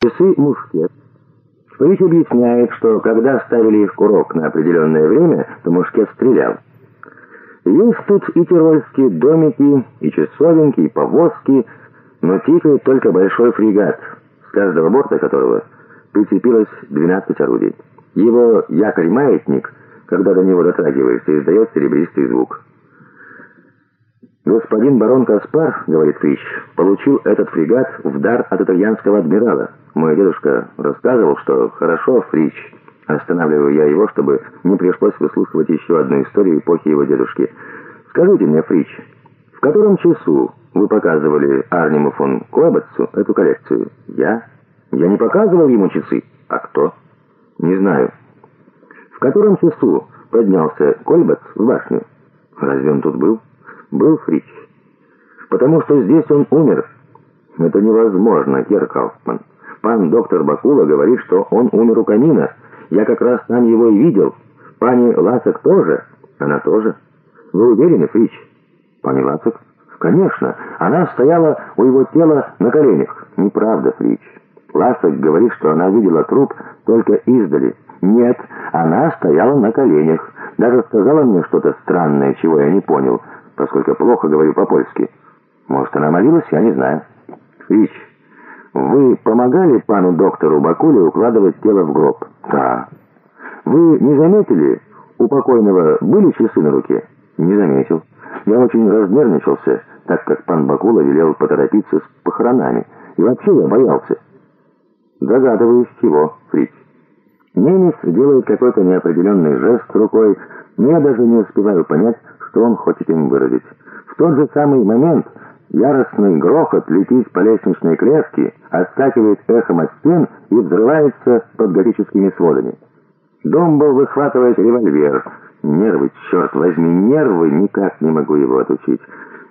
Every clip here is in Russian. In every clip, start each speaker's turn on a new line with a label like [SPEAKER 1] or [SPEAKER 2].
[SPEAKER 1] Часы мушкет. Фрич объясняет, что когда ставили их курок на определенное время, то мушкет стрелял. Есть тут и тирольские домики, и часовенки, и повозки, но тикает только большой фрегат, с каждого борта которого прицепилось 12 орудий. Его якорь-маятник, когда до него дотрагиваешься, издает серебристый звук. «Господин барон Каспар, — говорит Фрич, — получил этот фрегат в дар от итальянского адмирала. Мой дедушка рассказывал, что хорошо, Фрич. Останавливаю я его, чтобы не пришлось выслушивать еще одну историю эпохи его дедушки. Скажите мне, Фрич, в котором часу вы показывали Арниму фон Койбатцу эту коллекцию? Я? Я не показывал ему часы. А кто? Не знаю. В котором часу поднялся Кольбац в башню? Разве он тут был? Был Фрич. Потому что здесь он умер. Это невозможно, Герр Кауфман. Пан доктор Бакула говорит, что он умер у камина. Я как раз там его и видел. Пани Лацак тоже? Она тоже? Вы уверены, Фрич? Пани Лацак? Конечно, она стояла у его тела на коленях. Неправда, Фрич. Ласок говорит, что она видела труп только издали. Нет, она стояла на коленях. Даже сказала мне что-то странное, чего я не понял поскольку плохо говорю по-польски. Может, она молилась, я не знаю. Фрич, вы помогали пану доктору Бакуле укладывать тело в гроб? Да. Вы не заметили, у покойного были часы на руке? Не заметил. Я очень разнервничался, так как пан Бакула велел поторопиться с похоронами. И вообще я боялся. Догадываюсь, чего, Фрич. Немец делает какой-то неопределенный жест рукой, но я даже не успеваю понять, что он хочет им выразить. В тот же самый момент яростный грохот летит по лестничной клетке, отскакивает эхом от стен и взрывается под готическими сводами. Домбл выхватывает револьвер. Нервы, черт возьми, нервы, никак не могу его отучить.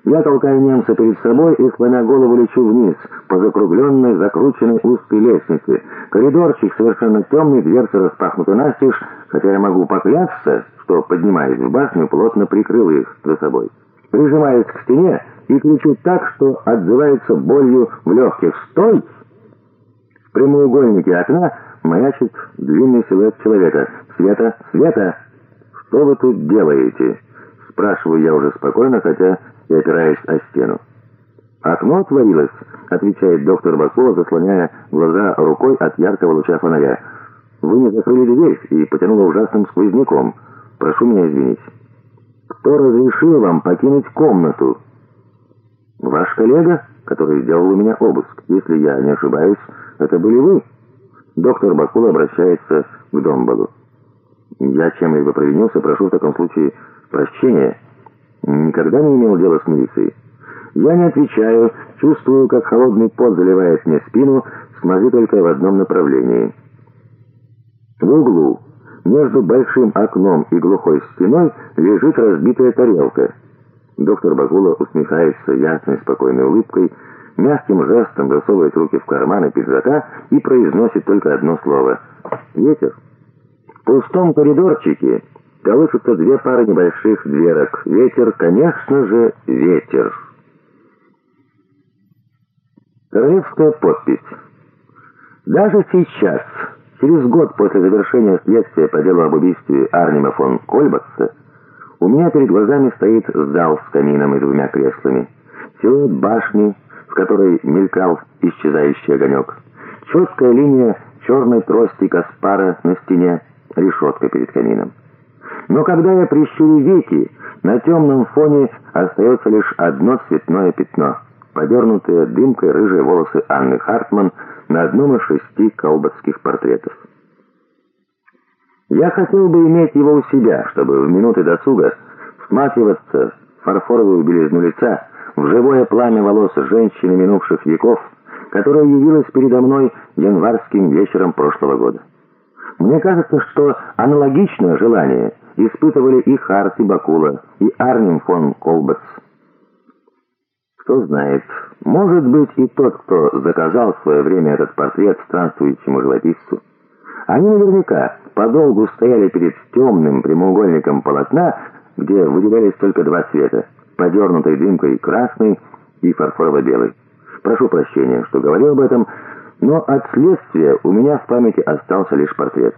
[SPEAKER 1] Я толкаю немца перед собой и, сломя голову, лечу вниз, по закругленной, закрученной узкой лестнице. Коридорчик совершенно темный, дверцы распахнуты настежь, хотя я могу поклясться, что, поднимаясь в башню, плотно прикрыл их за собой. Прижимаюсь к стене и кричу так, что отзывается болью в легких. «Стой!» В прямоугольнике окна маячит длинный силуэт человека. «Света! Света! Что вы тут делаете?» Спрашиваю я уже спокойно, хотя и опираясь о стену. «Окно отворилось», — отвечает доктор Бакова, заслоняя глаза рукой от яркого луча фонаря. «Вы не закрыли дверь и потянуло ужасным сквозняком». Прошу меня извинить. Кто разрешил вам покинуть комнату? Ваш коллега, который сделал у меня обыск. Если я не ошибаюсь, это были вы. Доктор Бакул обращается к Домбалу. Я чем-либо провинился, прошу в таком случае прощения. Никогда не имел дела с милицией. Я не отвечаю, чувствую, как холодный пот заливает мне спину, смотрю только в одном направлении. В углу между большим окном и глухой стеной лежит разбитая тарелка. Доктор Багула усмехается ясной, спокойной улыбкой, мягким жестом засовывает руки в карманы пиджака и произносит только одно слово «Ветер». В пустом коридорчике колышутся две пары небольших дверок. Ветер, конечно же, ветер. Королевская подпись. Даже сейчас... Через год после завершения следствия по делу об убийстве Арнима фон Кольбатса у меня перед глазами стоит зал с камином и двумя креслами, силуэт башни, в которой мелькал исчезающий огонек, четкая линия черной трости Каспара на стене, решетка перед камином. Но когда я прищурю веки, на темном фоне остается лишь одно цветное пятно, подернутые дымкой рыжие волосы Анны Хартман — на одном из шести колбасских портретов. Я хотел бы иметь его у себя, чтобы в минуты досуга всматриваться в фарфоровую белизну лица, в живое пламя волос женщины минувших веков, которая явилась передо мной январским вечером прошлого года. Мне кажется, что аналогичное желание испытывали и Харт, и Бакула, и Арнем фон Колбас. Кто знает, может быть и тот, кто заказал в свое время этот портрет странствующему живописцу. Они наверняка подолгу стояли перед темным прямоугольником полотна, где выделялись только два цвета, подернутой дымкой красный и фарфорово-белый. Прошу прощения, что говорю об этом, Но от следствия у меня в памяти остался лишь портрет.